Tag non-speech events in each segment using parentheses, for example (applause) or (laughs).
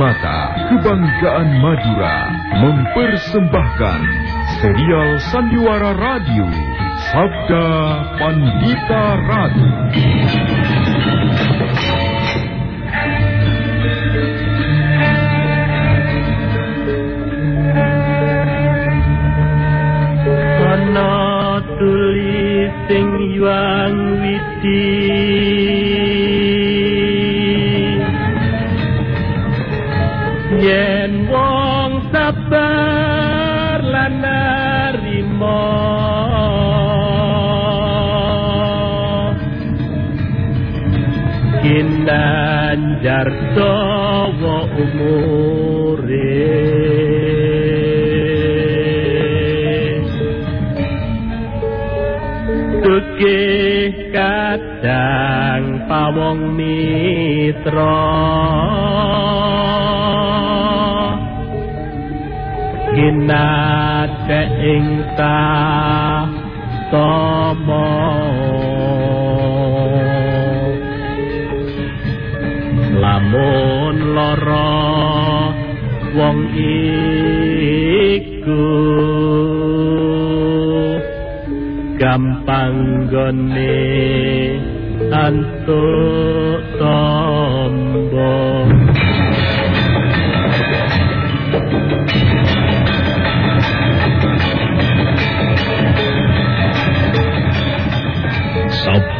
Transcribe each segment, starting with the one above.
Karimata, Kebanggaan Madura, mempersembahkan serial Sandiwara Radio, Sabda Pandita Ratu. Tulis sing yuang widi Yen wong sabar lan narima. Kinanjar dawa umure. Tukih kadang pawong mitra Ginate ing tomo Lamun loro wong iku gampang gone antuk tombo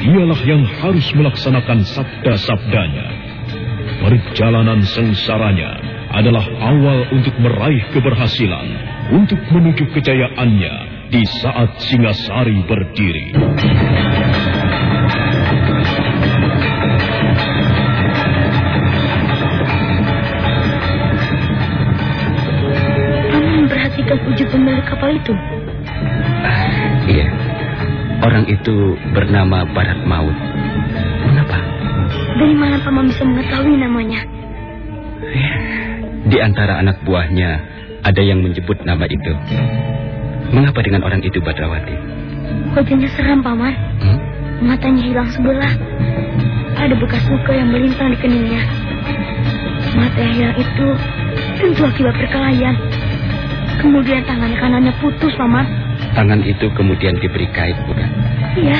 dialah yang harus melaksanakan sabda-sabdanya. Perjalanan sengsaranya adalah awal untuk meraih keberhasilan, untuk menuju kejayaannya di saat Singasari berdiri. Paman memperhatikan wujud pemilik kapal itu. Orang itu bernama Barat Maut. Mengapa? Dari mana paman bisa mengetahui namanya? Di antara anak buahnya ada yang menyebut nama itu. Mengapa dengan orang itu Badrawati? Wajahnya seram paman. Hmm? Matanya hilang sebelah. Ada bekas luka yang melintang di keningnya. Mata yang hilang itu tentu akibat perkelahian. Kemudian tangannya kanannya putus, paman. Tangan itu kemudian diberi kait, bukan? Iya.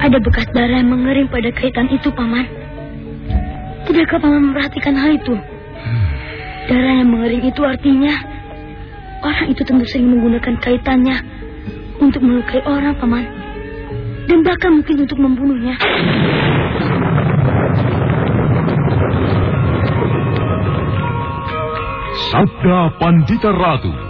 Ada bekas darah yang mengering pada kaitan itu, paman. Tidakkah paman memperhatikan hal itu? Darah yang mengering itu artinya orang itu tentu sering menggunakan kaitannya untuk melukai orang, paman. Dan bahkan mungkin untuk membunuhnya. Sabda Pandita Ratu.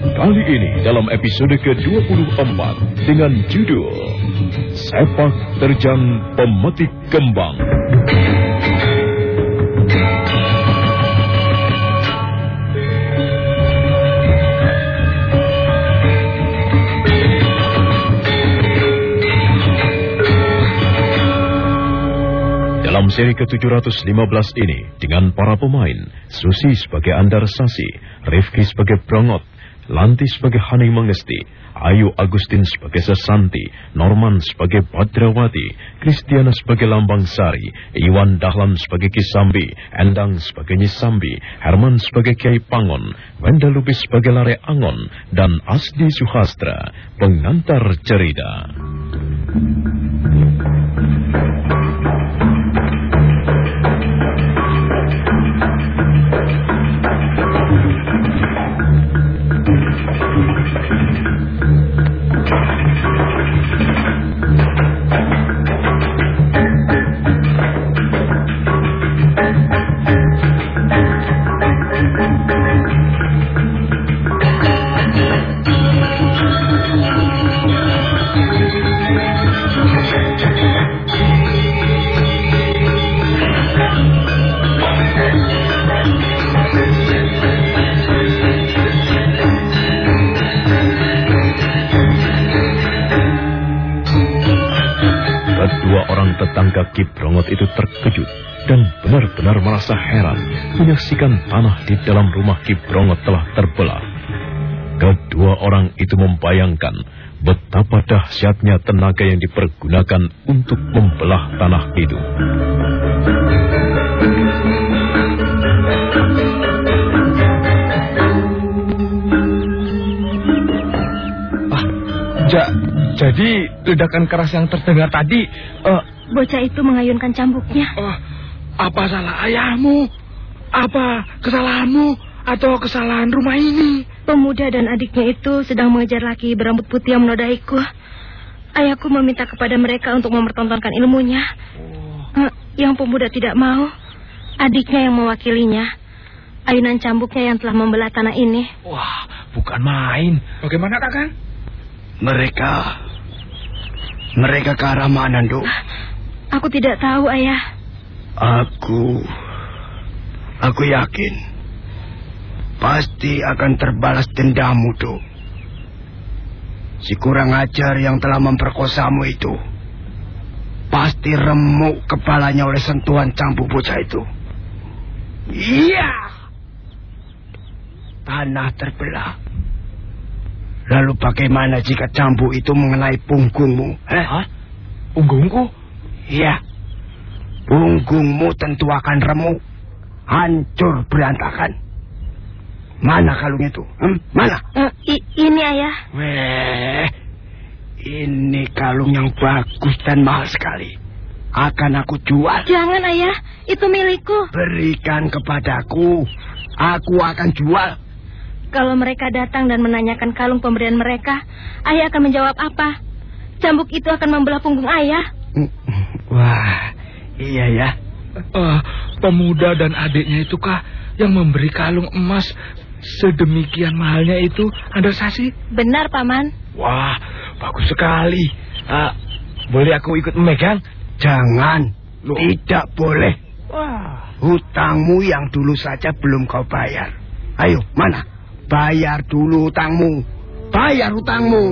Kali ini dalam episode ke-24 dengan judul Sepak Terjang Pemetik Kembang. Dalam seri ke-715 ini, dengan para pemain, Susi sebagai Andar Sasi, Rifki sebagai Brongot, Lanti sebagai Hani Mengesti, Ayu Agustin sebagai Sesanti, Norman sebagai Badrawati, Kristiana sebagai Lambang Sari, Iwan Dahlan sebagai Kisambi, Endang sebagai Nyisambi, Herman sebagai Kiai Pangon, Wenda Lubis sebagai Lare Angon, dan Asdi Suhastra, pengantar cerita. Dalam rumah Ki Brongot telah terbelah. Kedua orang itu membayangkan betapa dahsyatnya tenaga yang dipergunakan untuk membelah tanah itu. Ah, ja, jadi ledakan keras yang terdengar tadi, uh, Bocah itu mengayunkan cambuknya. uh, apa salah ayahmu? Apa kesalahanmu atau kesalahan rumah ini? Pemuda dan adiknya itu sedang mengejar laki berambut putih yang menodaiku. Ayahku meminta kepada mereka untuk mempertontonkan ilmunya. Eh, Yang pemuda tidak mau. Adiknya yang mewakilinya. Ayunan cambuknya yang telah membelah tanah ini. Wah, bukan main. Bagaimana, Kakang? Mereka... Mereka ke arah mana, Dok? Aku tidak tahu, ayah. Aku... Aku yakin. Pasti akan terbalas dendammu, Dok. Si kurang ajar yang telah memperkosamu itu. Pasti remuk kepalanya oleh sentuhan cambuk bocah itu. Iya! Tanah terbelah. Lalu bagaimana jika cambuk itu mengenai punggungmu? Eh? Hah? Punggungku? Iya. Punggungmu tentu akan remuk. Hancur berantakan. Mana kalung itu? Hmm? Mana? I- ini, ayah. Weh, ini kalung yang bagus dan mahal sekali. Akan aku jual. Jangan, ayah. Itu milikku. Berikan kepadaku. Aku akan jual. Kalau mereka datang dan menanyakan kalung pemberian mereka, ayah akan menjawab apa? Cambuk itu akan membelah punggung ayah. Wah, iya ya. Eh, pemuda dan adiknya itu kah yang memberi kalung emas sedemikian mahalnya itu, Anda Sasi? Benar, Paman. Wah, bagus sekali. Ah, boleh aku ikut memegang? Jangan. Tidak boleh. Wah, Hutangmu yang dulu saja belum kau bayar. Ayo, mana? Bayar dulu hutangmu. Bayar hutangmu.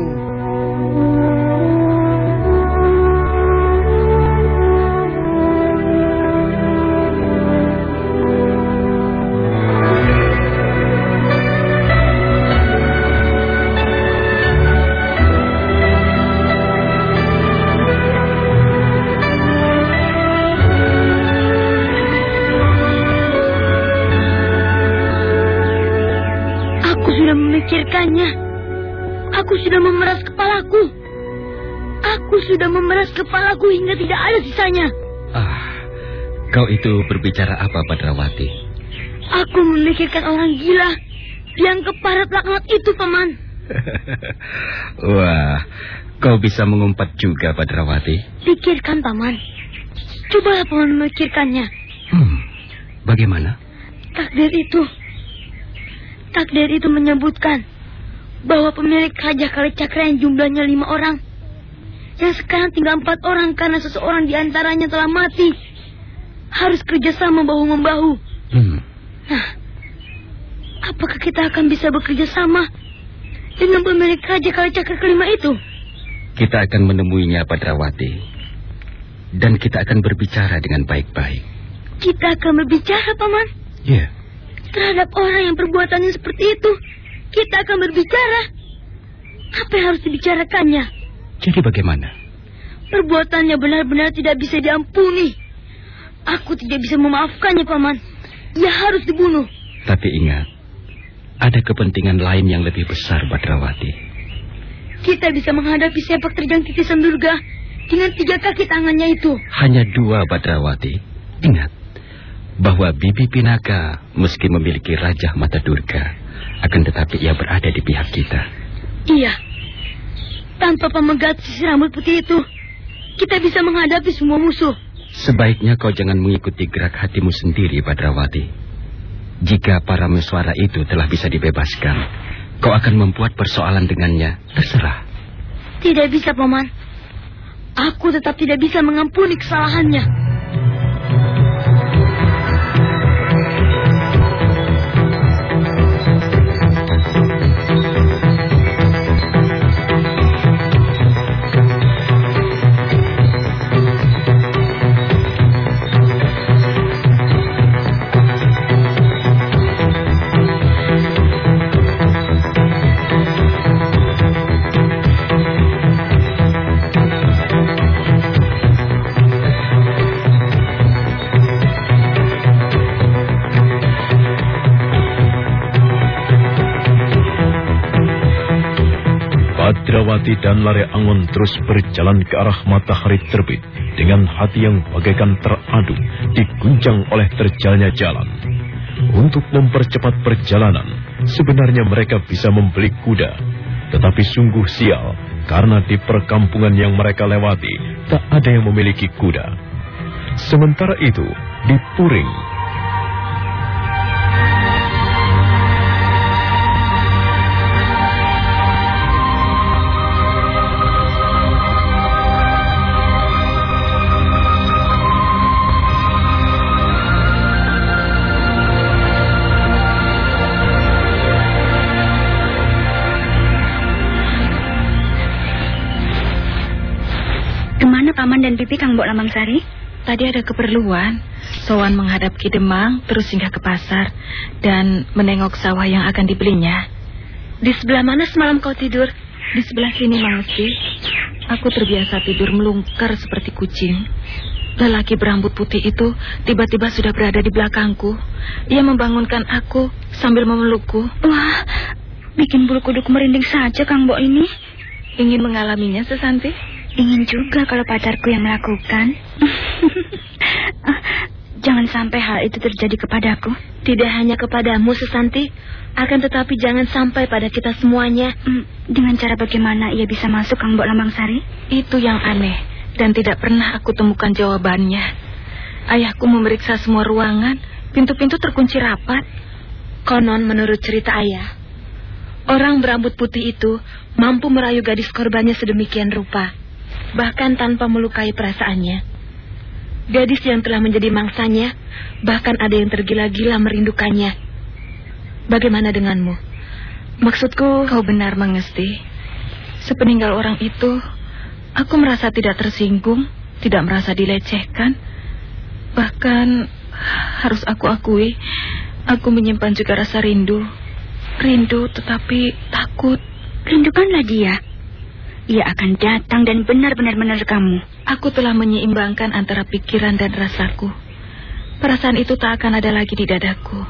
Kepalaku hingga tidak ada sisanya. Ah, kau itu berbicara apa, Badrawati? Aku memikirkan orang gila yang keparat laknat itu, Paman. (laughs) Wah, kau bisa mengumpat juga, Badrawati. Pikirkan, Paman. Cobalah Paman memikirkannya. Hmm, bagaimana? Takdir itu. Takdir itu menyebutkan bahwa pemilik Raja Kalicakra yang jumlahnya lima orang, yang sekarang tinggal empat orang karena seseorang di antaranya telah mati, harus kerjasama bahu-membahu. Hmm, Nah, apakah kita akan bisa bekerja sama dengan pemilik Raja Kalicakra kelima itu? kita akan menemuinya, Badrawati. Dan kita akan berbicara dengan baik-baik. Kita akan berbicara, Paman, Ya, terhadap orang yang perbuatannya seperti itu. Kita akan berbicara. Apa yang harus dibicarakannya? Jadi bagaimana? Perbuatannya benar-benar tidak bisa diampuni. Aku tidak bisa memaafkannya, Paman. Ia harus dibunuh. Tapi ingat, ada kepentingan lain yang lebih besar, Badrawati. Kita bisa menghadapi sepak terjang titisan durga dengan tiga kaki tangannya itu. Hanya dua, Badrawati. Ingat, bahwa Bibi Pinaka meski memiliki Raja Mata Durga, akan tetapi ia berada di pihak kita. Iya. Tanpa pemegat sisi rambut putih itu, kita bisa menghadapi semua musuh. Sebaiknya kau jangan mengikuti gerak hatimu sendiri, Badrawati. Jika para meswara itu telah bisa dibebaskan, kau akan membuat persoalan dengannya. Terserah. Tidak bisa, Paman. Aku tetap tidak bisa mengampuni kesalahannya. Indrawati dan Lare Angon terus berjalan ke arah matahari terbit dengan hati yang bagaikan teradu diguncang oleh terjalnya jalan. Untuk mempercepat perjalanan, sebenarnya mereka bisa membeli kuda. Tetapi sungguh sial, karena di perkampungan yang mereka lewati, tak ada yang memiliki kuda. Sementara itu, di Puring, Mbok Lamang Sari? Tadi ada keperluan. Sowan menghadap Ki Demang, terus singgah ke pasar dan menengok sawah yang akan dibelinya. Di sebelah mana semalam kau tidur? Di sebelah sini, Mangesti. Aku terbiasa tidur melungker seperti kucing. Lelaki berambut putih itu tiba-tiba sudah berada di belakangku. Ia membangunkan aku sambil memelukku. Wah, bikin bulu kuduk merinding saja Kang Mbok ini. Ingin mengalaminya, Sesanti? Ingin juga kalau pacarku yang melakukan. (laughs) Jangan sampai hal itu terjadi kepadaku. Tidak hanya kepadamu, Susanti, akan tetapi jangan sampai pada kita semuanya. Hmm, dengan cara bagaimana ia bisa masuk Kang Mbok Lamang Sari? Itu yang aneh dan tidak pernah aku temukan jawabannya. Ayahku memeriksa semua ruangan, pintu-pintu terkunci rapat. Konon menurut cerita ayah, orang berambut putih itu mampu merayu gadis korbannya sedemikian rupa, bahkan tanpa melukai perasaannya. Gadis yang telah menjadi mangsanya, bahkan ada yang tergila-gila merindukannya. Bagaimana denganmu? Maksudku, kau benar mengesti. Sepeninggal orang itu, aku merasa tidak tersinggung, tidak merasa dilecehkan. Bahkan, harus aku akui, aku menyimpan juga rasa rindu. Rindu tetapi takut. Rindukanlah dia. Ia akan datang dan benar-benar menerima kamu. Aku telah menyeimbangkan antara pikiran dan rasaku. Perasaan itu tak akan ada lagi di dadaku.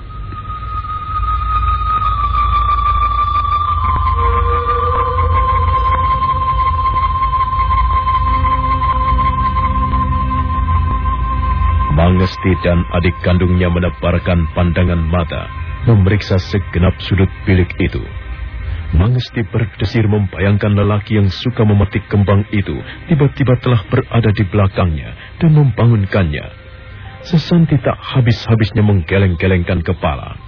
Mangesti dan adik kandungnya menebarkan pandangan mata, memeriksa segenap sudut bilik itu. Mangesti berdesir membayangkan lelaki yang suka memetik kembang itu tiba-tiba telah berada di belakangnya dan membangunkannya. Sesanti tak habis-habisnya menggeleng-gelengkan kepala.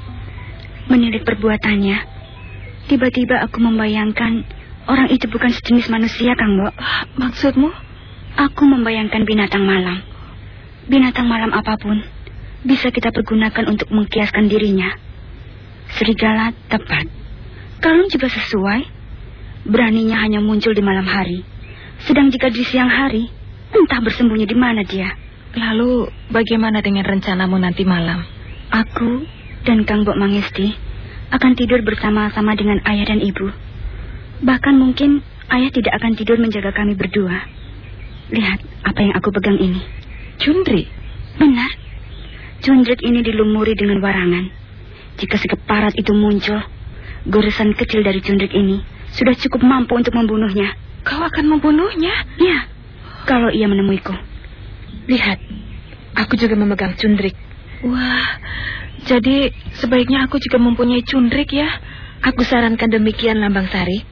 Menilik perbuatannya, tiba-tiba aku membayangkan orang itu bukan sejenis manusia, Kang Mbok. Maksudmu? Aku membayangkan binatang malam. Binatang malam apa pun bisa kita pergunakan untuk mengkiaskan dirinya. Serigala tepat. Kalung juga sesuai. Beraninya hanya muncul di malam hari. Sedang jika di siang hari, entah bersembunyi di mana dia. Lalu bagaimana dengan rencanamu nanti malam? Aku dan Kang Bok Mangesti akan tidur bersama-sama dengan ayah dan ibu. Bahkan mungkin ayah tidak akan tidur menjaga kami berdua. Lihat apa yang aku pegang ini. Cundri? Benar. Cundrik ini dilumuri dengan warangan. Jika sekeparat itu muncul, goresan kecil dari cundrik ini sudah cukup mampu untuk membunuhnya. Kau akan membunuhnya? Ya, kalau ia menemuiku. Lihat, aku juga memegang cundrik. Wah, jadi sebaiknya aku juga mempunyai cundrik ya? Aku sarankan demikian Lambang Sari.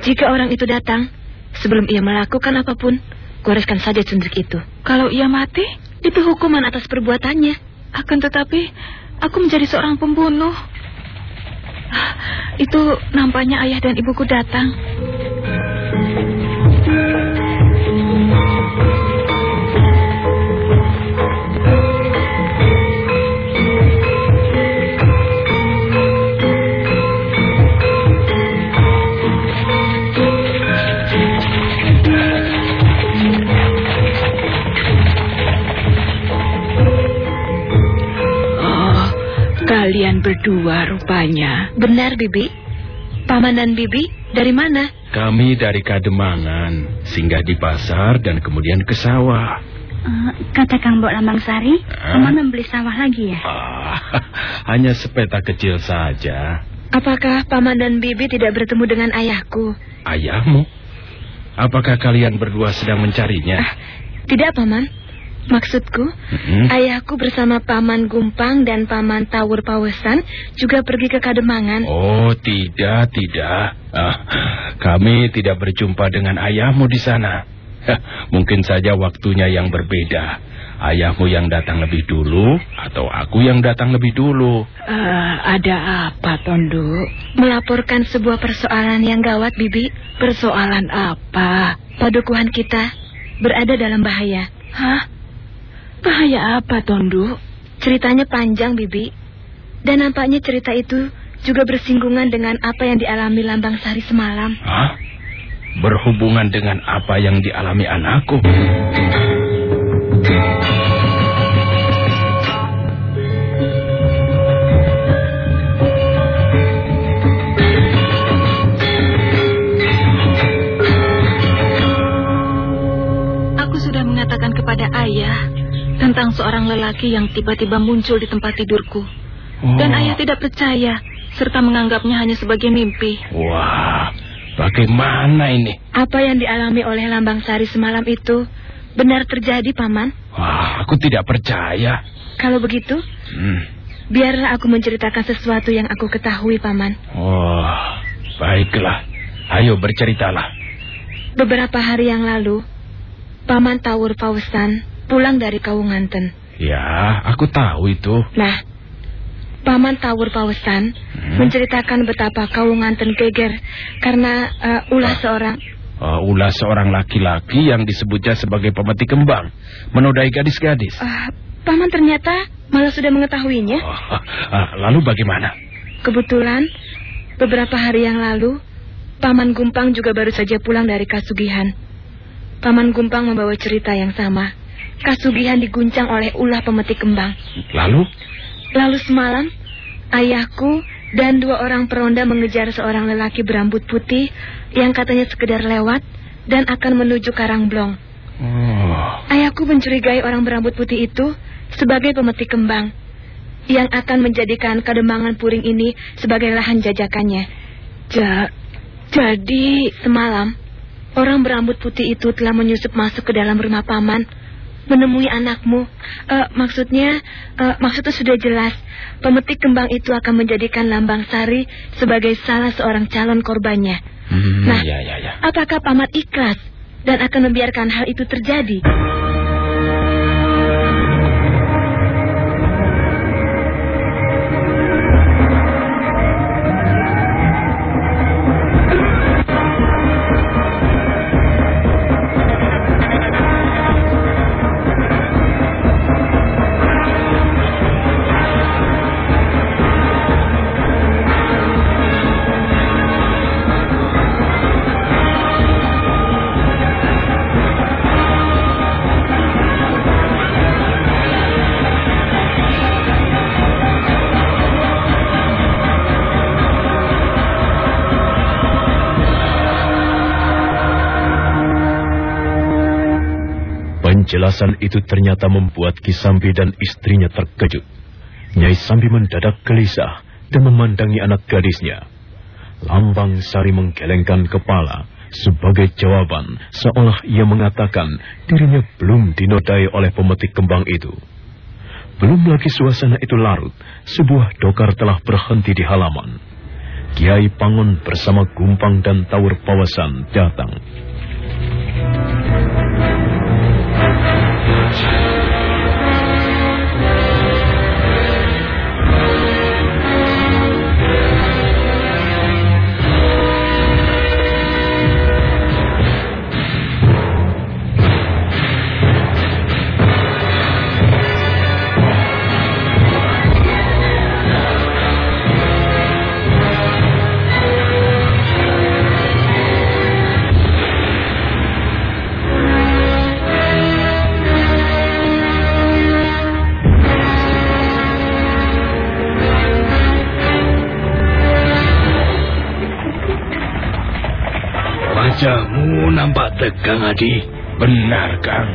Jika orang itu datang, sebelum ia melakukan apa pun, goreskan saja cundrik itu. Kalau ia mati? Itu hukuman atas perbuatannya. Akan tetapi, aku menjadi seorang pembunuh. Itu nampaknya ayah dan ibuku datang. Berdua rupanya. Benar, Bibi. Paman dan Bibi, dari mana? Kami dari Kademangan, singgah di pasar dan kemudian ke sawah. Eh, kata Kang Mbok Lambang Sari, Hah? Paman membeli sawah lagi ya? Ah, (laughs) hanya sepeta kecil saja. Apakah Paman dan Bibi tidak bertemu dengan ayahku? Ayahmu? Apakah kalian berdua sedang mencarinya? Ah, tidak, Paman. Maksudku, Mm-mm. ayahku bersama Paman Gumpang dan Paman Tawur Pawesan juga pergi ke Kademangan. Oh, tidak, tidak. Ah, kami tidak berjumpa dengan ayahmu di sana. Hah, Mungkin saja waktunya yang berbeda. Ayahmu yang datang lebih dulu atau aku yang datang lebih dulu. Eh, ada apa, Tondo? Melaporkan sebuah persoalan yang gawat, Bibi. Persoalan apa? Padukuhan kita berada dalam bahaya. Hah? Bahaya apa, Tondo? Ceritanya panjang, Bibi. Dan nampaknya cerita itu juga bersinggungan dengan apa yang dialami Lambang Sari semalam. Hah? Berhubungan dengan apa yang dialami anakku. Tentang seorang lelaki yang tiba-tiba muncul di tempat tidurku. Dan Oh. ayah tidak percaya, serta menganggapnya hanya sebagai mimpi. Wah, bagaimana ini? Apa yang dialami oleh Lambang Sari semalam itu benar terjadi, Paman? Wah, aku tidak percaya. Kalau begitu, Hmm. biarlah aku menceritakan sesuatu yang aku ketahui, Paman. Wah, baiklah. Ayo berceritalah. Beberapa hari yang lalu, Paman Tawur Pawesan pulang dari Kawunganten. Ya, aku tahu itu. Nah, Paman Tawur Pawesan Hmm. menceritakan betapa Kawunganten geger karena eh, ulah seorang Uh, ulah seorang laki-laki yang disebutnya sebagai pemetik kembang menodai gadis-gadis. Eh, Paman ternyata malah sudah mengetahuinya. Oh, ah, lalu bagaimana? Kebetulan, beberapa hari yang lalu, Paman Gumpang juga baru saja pulang dari Kasugihan. Paman Gumpang membawa cerita yang sama. Kasugihan diguncang oleh ulah pemetik kembang. Lalu? Lalu semalam, ayahku dan dua orang peronda mengejar seorang lelaki berambut putih yang katanya sekedar lewat dan akan menuju Karangblong. Oh, Ayahku mencurigai orang berambut putih itu sebagai pemetik kembang yang akan menjadikan kademangan puring ini sebagai lahan jajakannya. Ja, jadi semalam orang berambut putih itu telah menyusup masuk ke dalam rumah paman menemui anakmu. Eh, maksudnya, eh, maksudnya sudah jelas. Pemetik kembang itu akan menjadikan Lambang Sari sebagai salah seorang calon korbannya. hmm, Nah. ya, ya, ya. Apakah paman ikhlas dan akan membiarkan hal itu terjadi? Penjelasan itu ternyata membuat Kisambi dan istrinya terkejut. Nyai Sambi mendadak gelisah dan memandangi anak gadisnya. Lambang Sari menggelengkan kepala sebagai jawaban seolah ia mengatakan dirinya belum dinodai oleh pemetik kembang itu. Belum lagi suasana itu larut, sebuah dokar telah berhenti di halaman. Kiai Pangon bersama Gumpang dan Tawur Pawasan datang. Wajahmu nampak tegang, Adi. Benar, Kang.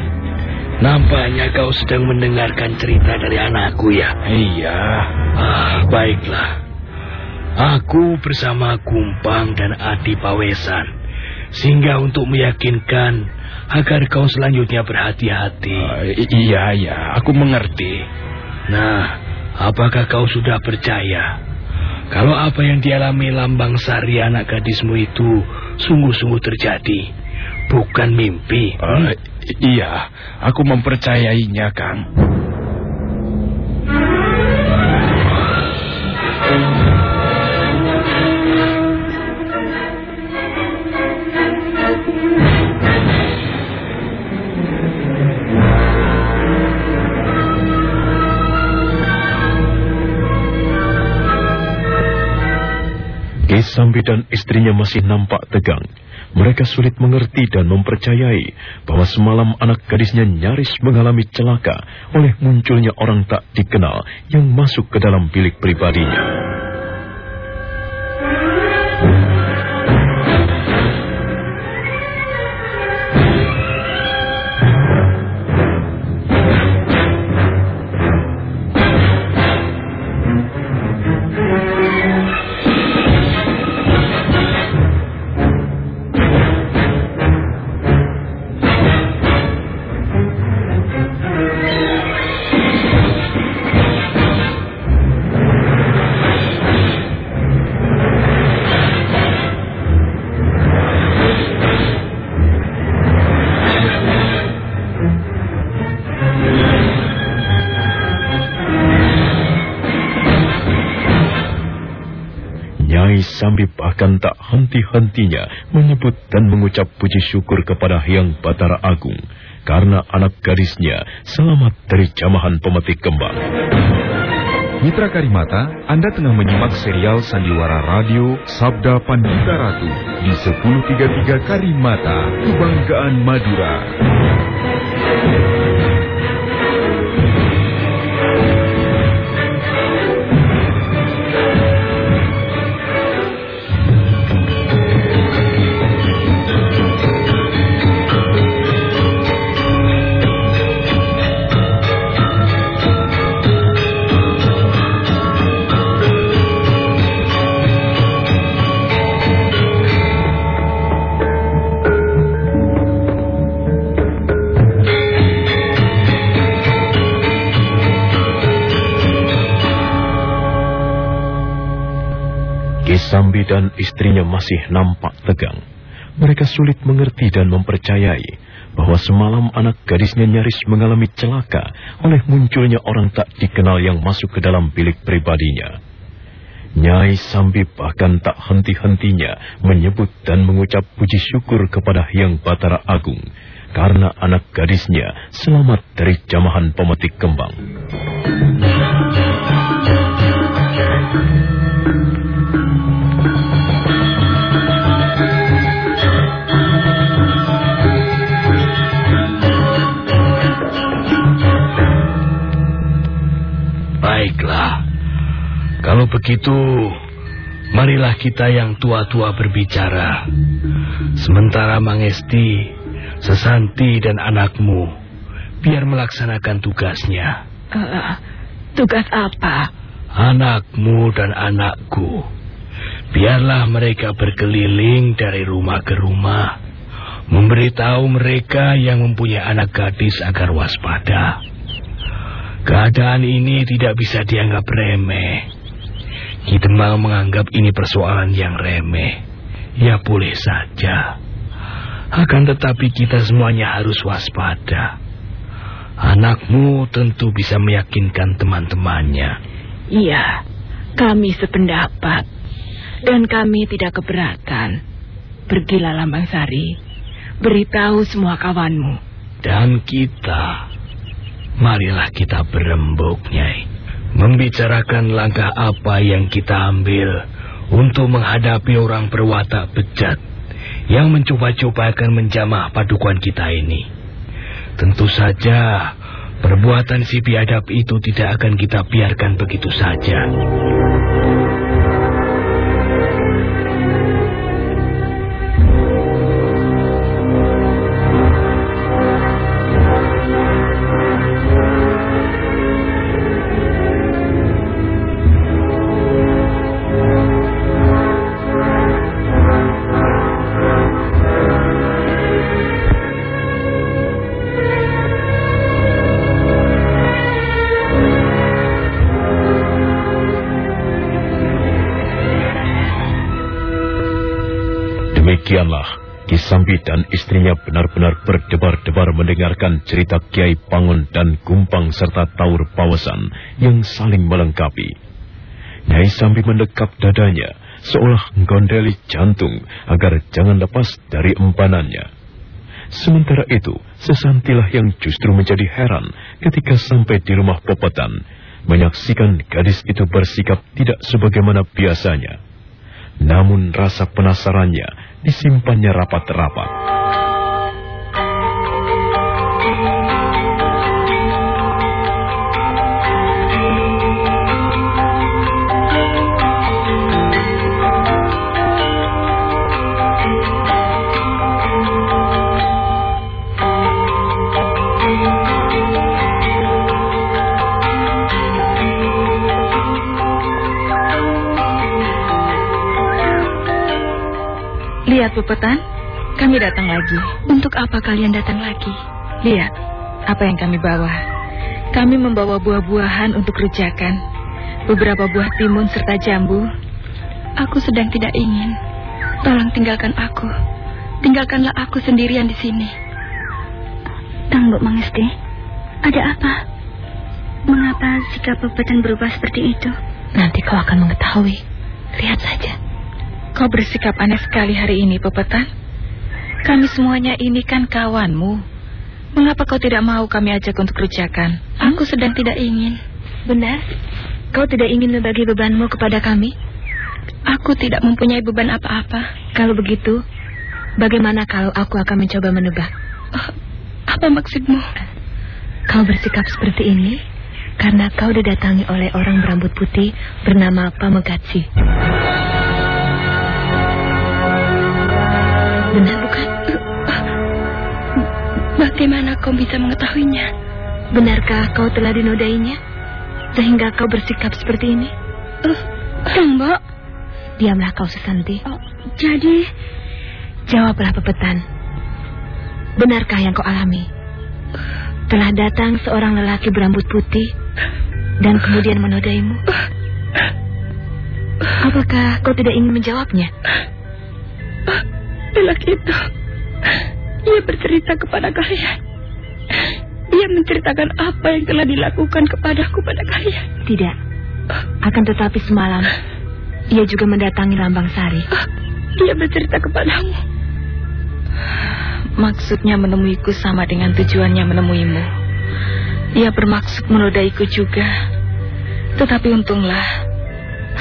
Nampaknya kau sedang mendengarkan cerita dari anakku ya. Iya. Ah, baiklah. Aku bersama Kumpang dan Adi Pawesan. Sehingga untuk meyakinkan agar kau selanjutnya berhati-hati. Uh, iya, iya, aku mengerti. Nah, apakah kau sudah percaya? Kalau apa yang dialami lambang sari anak gadismu itu sungguh-sungguh terjadi, bukan mimpi. Uh, iya, aku mempercayainya, Kang. Sambi dan istrinya masih nampak tegang. Mereka sulit mengerti dan mempercayai bahwa semalam anak gadisnya nyaris mengalami celaka oleh munculnya orang tak dikenal yang masuk ke dalam bilik pribadinya. Bahkan tak henti-hentinya menyebut dan mengucap puji syukur kepada Hyang Batara Agung karena anak gadisnya selamat dari jamahan pemetik kembang. Mitra Karimata, Anda tengah menyimak serial Sandiwara Radio Sabda Pandita Ratu di 1033 Karimata, Kebanggaan Madura. Dan istrinya masih nampak tegang. Mereka sulit mengerti dan mempercayai bahwa semalam anak gadisnya nyaris mengalami celaka oleh munculnya orang tak dikenal yang masuk ke dalam bilik pribadinya. Nyai Sambi bahkan tak henti-hentinya menyebut dan mengucap puji syukur kepada Hyang Batara Agung karena anak gadisnya selamat dari jamahan pemetik kembang. Kalau begitu, marilah kita yang tua-tua berbicara. Sementara Mangesti, Sesanti dan anakmu, biar melaksanakan tugasnya. Uh, tugas apa? Anakmu dan anakku. Biarlah mereka berkeliling dari rumah ke rumah. Memberitahu mereka yang mempunyai anak gadis agar waspada. Keadaan ini tidak bisa dianggap remeh. Ki Demang menganggap ini persoalan yang remeh. Ya boleh saja. Akan tetapi kita semuanya harus waspada. Anakmu tentu bisa meyakinkan teman-temannya. Iya, kami sependapat. Dan kami tidak keberatan. Pergilah Lambang Sari. Beritahu semua kawanmu. Dan kita Marilah kita berembuk, Nyai. Membicarakan langkah apa yang kita ambil untuk menghadapi orang berwatak bejat yang mencoba-coba akan menjamah padukuan kita ini. Tentu saja, perbuatan si biadab itu tidak akan kita biarkan begitu saja. Kisambi dan istrinya benar-benar berdebar-debar mendengarkan cerita Kiai Pangun dan Gumpang serta Taur Pawasan yang saling melengkapi. Nyai Sambi mendekap dadanya seolah menggondeli jantung agar jangan lepas dari empanannya. Sementara itu, Sesantilah yang justru menjadi heran ketika sampai di rumah Popotan, menyaksikan gadis itu bersikap tidak sebagaimana biasanya. Namun rasa penasarannya disimpannya rapat-rapat. Lihat, Pupetan, kami datang lagi. Untuk apa kalian datang lagi? Lihat, apa yang kami bawa. Kami membawa buah-buahan untuk rujakan. Beberapa buah timun serta jambu. Aku sedang tidak ingin. Tolong tinggalkan aku. Tinggalkanlah aku sendirian di sini. Tunggu, Mangesti. Ada apa? Mengapa sikap Pupetan berubah seperti itu? Nanti kau akan mengetahui. Lihat saja. Kau bersikap aneh sekali hari ini, Pepetan. Kami semuanya ini kan kawanmu. Mengapa kau tidak mau kami ajak untuk kerjakan? Aku sedang tidak ingin. Benar? Kau tidak ingin membagi bebanmu kepada kami? Aku tidak mempunyai beban apa-apa. Kalau begitu, bagaimana kalau aku akan mencoba menebak? Oh, apa maksudmu? Kau bersikap seperti ini karena kau didatangi oleh orang berambut putih bernama Pamegatsi. Benar bukan? Bagaimana kau bisa mengetahuinya? Benarkah kau telah dinodainya? Sehingga kau bersikap seperti ini? Uh, Mbak. Diamlah kau sesanti. Oh, jadi... Jawablah pepetan. Benarkah yang kau alami? Telah datang seorang lelaki berambut putih dan kemudian menodaimu? Apakah kau tidak ingin menjawabnya? Lelaki itu, ia bercerita kepada kalian. Ia menceritakan apa yang telah dilakukan kepadaku pada kalian. Tidak. Akan tetapi semalam, ia juga mendatangi Lambang Sari. Ia bercerita kepadamu. Maksudnya menemuiku sama dengan tujuannya menemuimu. Ia bermaksud menodaiku juga. Tetapi untunglah,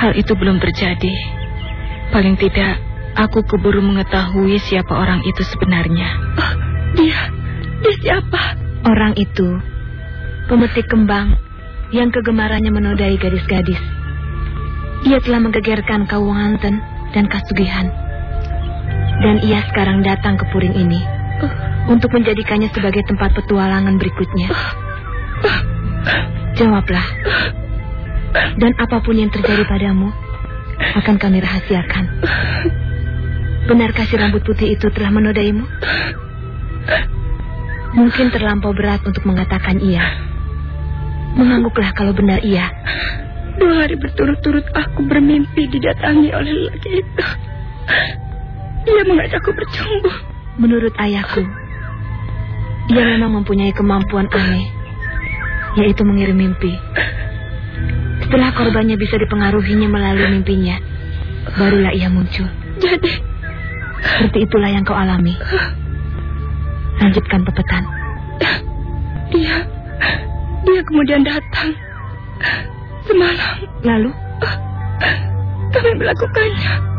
hal itu belum terjadi. Paling tidak, Aku keburu mengetahui siapa orang itu sebenarnya. Oh, dia, dia siapa? Orang itu pemetik kembang yang kegemarannya menodai gadis-gadis. Ia telah menggegerkan Kawanganten dan Kasugihan. Dan ia sekarang datang ke Puring ini uh, untuk menjadikannya sebagai tempat petualangan berikutnya. Uh, Jawablah. Dan apa pun yang terjadi padamu akan kami rahasiakan. Benarkah si rambut putih itu telah menodaimu? Mungkin terlampau berat untuk mengatakan iya. Mengangguklah kalau benar iya. Dua hari berturut-turut aku bermimpi didatangi oleh lelaki itu. Ia mengajakku bercumbu. Menurut ayahku, ia memang mempunyai kemampuan aneh, yaitu mengirim mimpi. Setelah korbannya bisa dipengaruhinya melalui mimpinya, barulah ia muncul. Jadi, seperti itulah yang kau alami. Lanjutkan pepetan. Dia, dia kemudian datang. Semalam. Lalu? Kami melakukannya.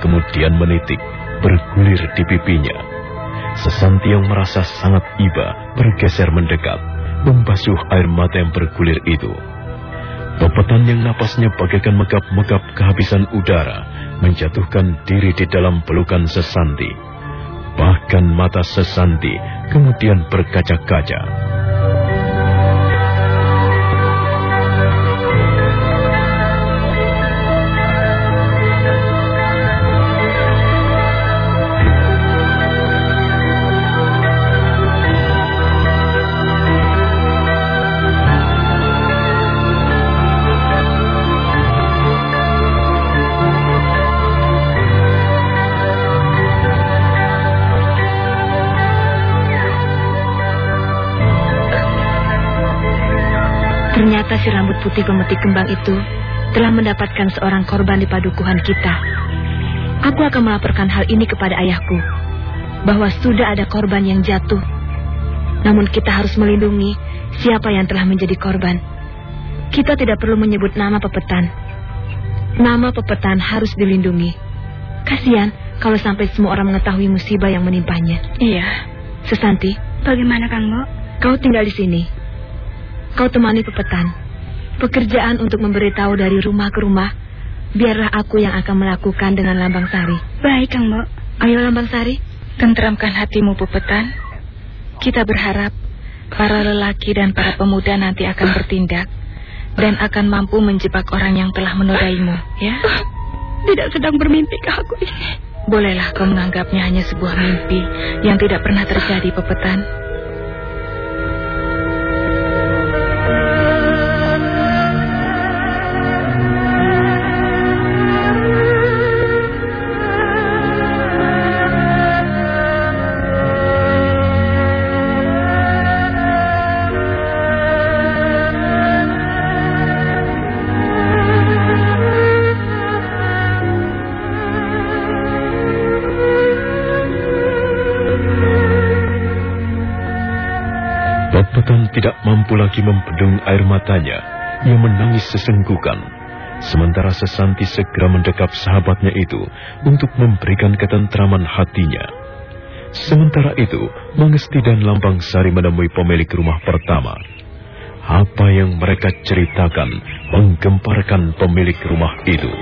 Kemudian menitik, bergulir di pipinya. Sesanti yang merasa sangat iba bergeser mendekat, membasuh air mata yang bergulir itu. Popetan yang napasnya bagaikan megap-megap kehabisan udara, menjatuhkan diri di dalam pelukan Sesanti. Bahkan mata Sesanti kemudian berkaca-kaca. Si rambut putih pemetik kembang itu telah mendapatkan seorang korban di padukuhan kita. Aku akan melaporkan hal ini kepada ayahku, bahwa sudah ada korban yang jatuh. Namun kita harus melindungi siapa yang telah menjadi korban. Kita tidak perlu menyebut nama pepetan. Nama pepetan harus dilindungi. Kasihan kalau sampai semua orang mengetahui musibah yang menimpanya. Iya. Sesanti, Bagaimana, Kang Bo? kau tinggal di sini. Kau temani pepetan. Pekerjaan untuk memberitahu dari rumah ke rumah, biarlah aku yang akan melakukan dengan Lambang Sari. Baik, Kang Bo. Ayo Lambang Sari. Tentramkan hatimu, Pupetan. Kita berharap para lelaki dan para pemuda nanti akan bertindak dan akan mampu menjebak orang yang telah menodaimu, ya? Tidak sedang bermimpi ke aku ini. Bolehlah kau menganggapnya hanya sebuah mimpi yang tidak pernah terjadi. Pepetan mampu lagi membendung air matanya. Ia menangis sesenggukan. Sementara Sesanti segera mendekap sahabatnya itu untuk memberikan ketentraman hatinya. Sementara itu, Mangesti dan Lambang Sari menemui pemilik rumah pertama. Apa yang mereka ceritakan menggemparkan pemilik rumah itu.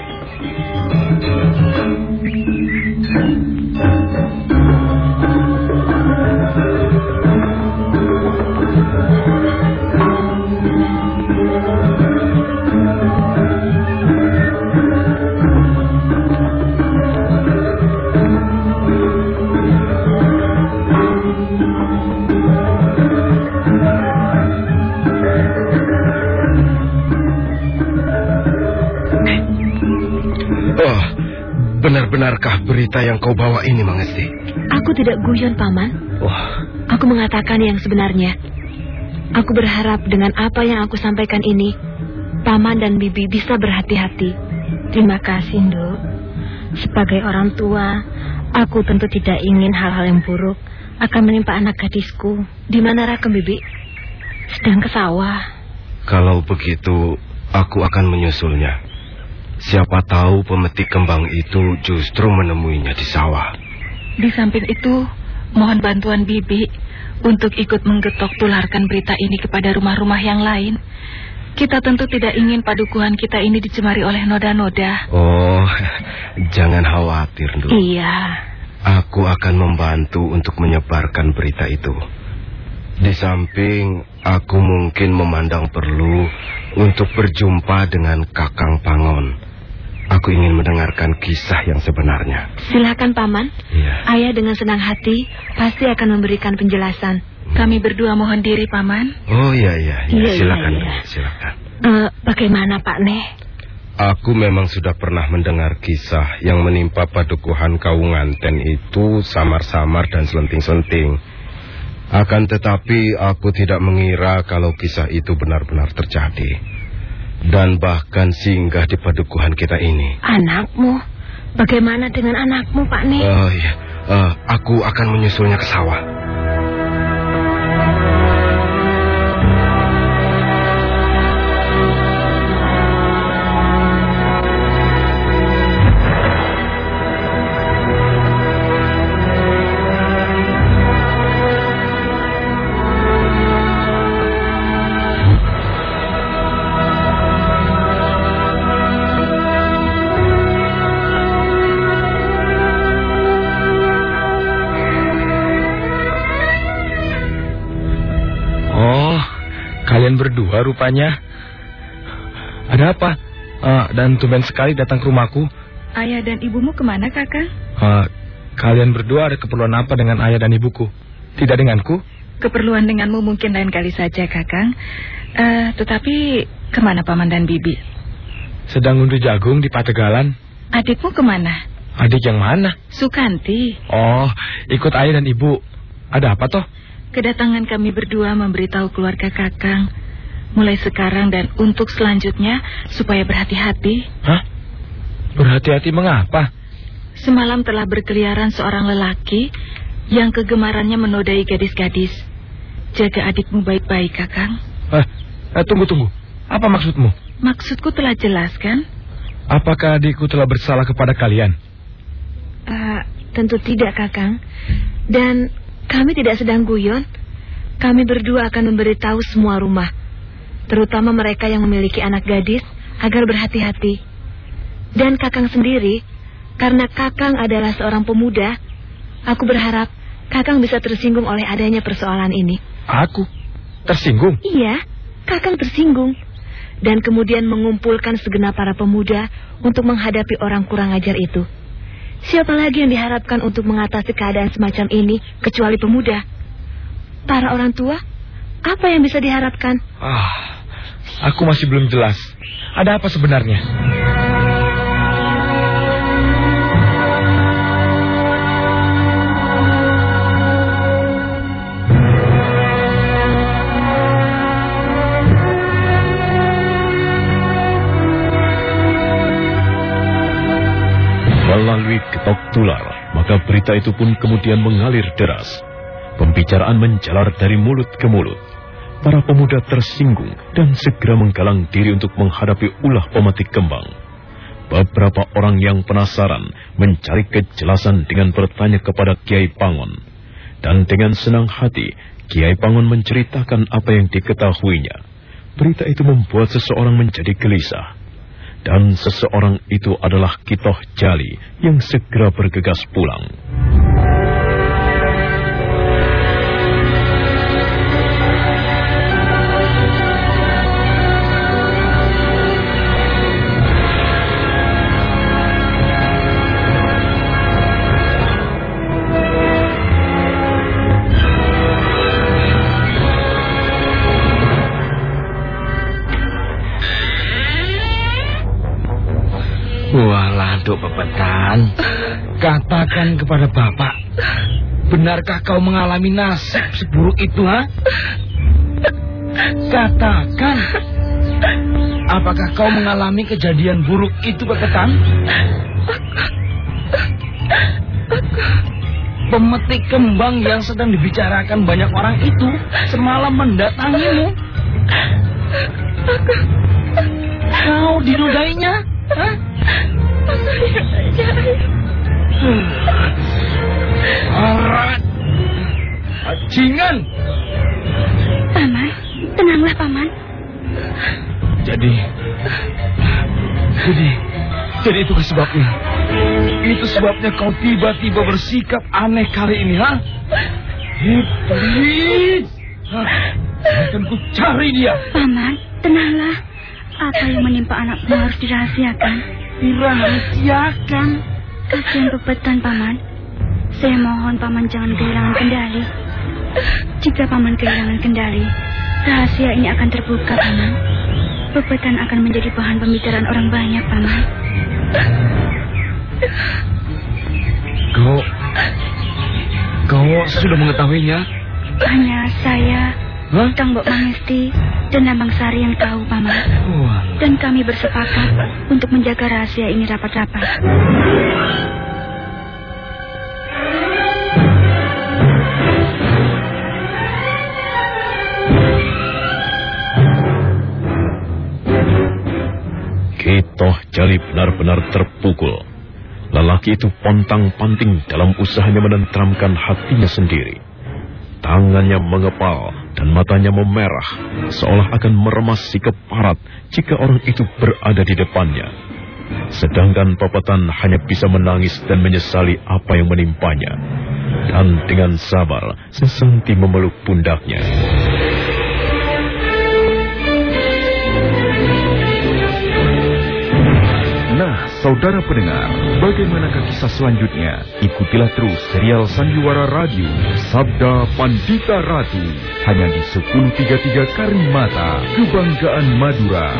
Berita yang kau bawa ini, Mangesti? Aku tidak guyon, Paman. Wah, Aku mengatakan yang sebenarnya. Aku berharap dengan apa yang aku sampaikan ini, Paman dan Bibi bisa berhati-hati. Terima kasih, Nduk. Sebagai orang tua, aku tentu tidak ingin hal-hal yang buruk akan menimpa anak gadisku. Di mana Rakem, Bibi? Sedang ke sawah. kalau begitu aku akan menyusulnya. Siapa tahu pemetik kembang itu justru menemuinya di sawah. Di samping itu, mohon bantuan Bibi untuk ikut menggetok tularkan berita ini kepada rumah-rumah yang lain. Kita tentu tidak ingin padukuhan kita ini dicemari oleh noda-noda. Oh, (laughs) jangan khawatir, Nduk. Iya. Aku akan membantu untuk menyebarkan berita itu. Di samping, aku mungkin memandang perlu untuk berjumpa dengan Kakang Pangon. Aku ingin mendengarkan kisah yang sebenarnya. Silakan, Paman. Iya. Ayah dengan senang hati pasti akan memberikan penjelasan. Kami berdua mohon diri, Paman. Oh iya iya. Iya, iya, silakan, iya. Nduk, silakan. Eh, bagaimana, Pak Neh? Aku memang sudah pernah mendengar kisah yang menimpa padukuhan Kaunganten itu samar-samar dan selenting-selenting. Akan tetapi aku tidak mengira kalau kisah itu benar-benar terjadi. Dan bahkan singgah di padukuhan kita ini. Anakmu? Bagaimana dengan anakmu, Pak Neh? Oh iya, Eh, aku akan menyusulnya ke sawah. Berdua rupanya. Ada apa? Uh, dan tumben sekali datang ke rumahku. Ayah dan ibumu ke mana, kakak? Uh, kalian berdua ada keperluan apa dengan ayah dan ibuku? Tidak denganku? Keperluan denganmu mungkin lain kali saja, kakang. Uh, tetapi ke mana paman dan bibi? Sedang ngunduh jagung di Pategalan. Adikmu ke mana? Adik yang mana? Sukanti. Oh, ikut ayah dan ibu. Ada apa toh? Kedatangan kami berdua memberitahu keluarga kakang. Mulai sekarang dan untuk selanjutnya supaya berhati-hati. Hah? Berhati-hati mengapa? Semalam telah berkeliaran seorang lelaki yang kegemarannya menodai gadis-gadis. Jaga adikmu baik-baik, Kakang. Eh, eh, tunggu, tunggu. Apa maksudmu? Maksudku telah jelas, kan? Apakah adikku telah bersalah kepada kalian? Uh, tentu tidak, Kakang. Dan kami tidak sedang guyon. Kami berdua akan memberitahu semua rumah terutama mereka yang memiliki anak gadis, agar berhati-hati. Dan Kakang sendiri, karena Kakang adalah seorang pemuda, aku berharap Kakang bisa tersinggung oleh adanya persoalan ini. Aku? Tersinggung? Iya, Kakang tersinggung. Dan kemudian mengumpulkan segenap para pemuda untuk menghadapi orang kurang ajar itu. Siapa lagi yang diharapkan untuk mengatasi keadaan semacam ini kecuali pemuda? Para orang tua? Apa yang bisa diharapkan? Ah, Aku masih belum jelas. Ada apa sebenarnya? Melalui ketok tular, maka berita itu pun kemudian mengalir deras. Pembicaraan menjalar dari mulut ke mulut para pemuda tersinggung dan segera menggalang diri untuk menghadapi ulah pemetik kembang. Beberapa orang yang penasaran mencari kejelasan dengan bertanya kepada Kiai Pangon. Dan dengan senang hati, Kiai Pangon menceritakan apa yang diketahuinya. Berita itu membuat seseorang menjadi gelisah. Dan seseorang itu adalah Kitoh Jali yang segera bergegas pulang. Duk Pepetan, katakan kepada Bapak, benarkah kau mengalami nasib seburuk itu, ha? Katakan, apakah kau mengalami kejadian buruk itu, Pepetan? Pemetik kembang yang sedang dibicarakan banyak orang itu semalam mendatangimu. Kau dinodainya? Hah? Bajingan. Paman, tenanglah paman. Jadi, jadi, jadi itu sebabnya. Itu sebabnya kau tiba-tiba bersikap aneh kali ini, ha? Iblis! Akan ku cari dia. Paman, tenanglah. Apa yang menimpa anakmu harus dirahasiakan dirahasiakan. Kasihan pepetan, Paman. Saya mohon Paman jangan kehilangan kendali. Jika Paman kehilangan kendali, rahasia ini akan terbuka, Paman. Pepetan akan menjadi bahan pembicaraan orang banyak, Paman. Kau... Kau sudah mengetahuinya? Hanya saya, Huh? Kang Mbok Mangesti dan Lambang Sari yang tahu, Paman. Oh. Dan kami bersepakat untuk menjaga rahasia ini rapat-rapat. Kitoh Jali benar-benar terpukul. Lelaki itu pontang-panting dalam usahanya menenteramkan hatinya sendiri. Tangannya mengepal dan matanya memerah, seolah akan meremas sikap parat jika orang itu berada di depannya. Sedangkan Papatan hanya bisa menangis dan menyesali apa yang menimpanya. Dan dengan sabar, Sesanti memeluk pundaknya. Nah, saudara pendengar, bagaimanakah kisah selanjutnya? Ikutilah terus serial Sandiwara Radio Sabda Pandita Ratu hanya di 1033 Karimata, Kebanggaan Madura.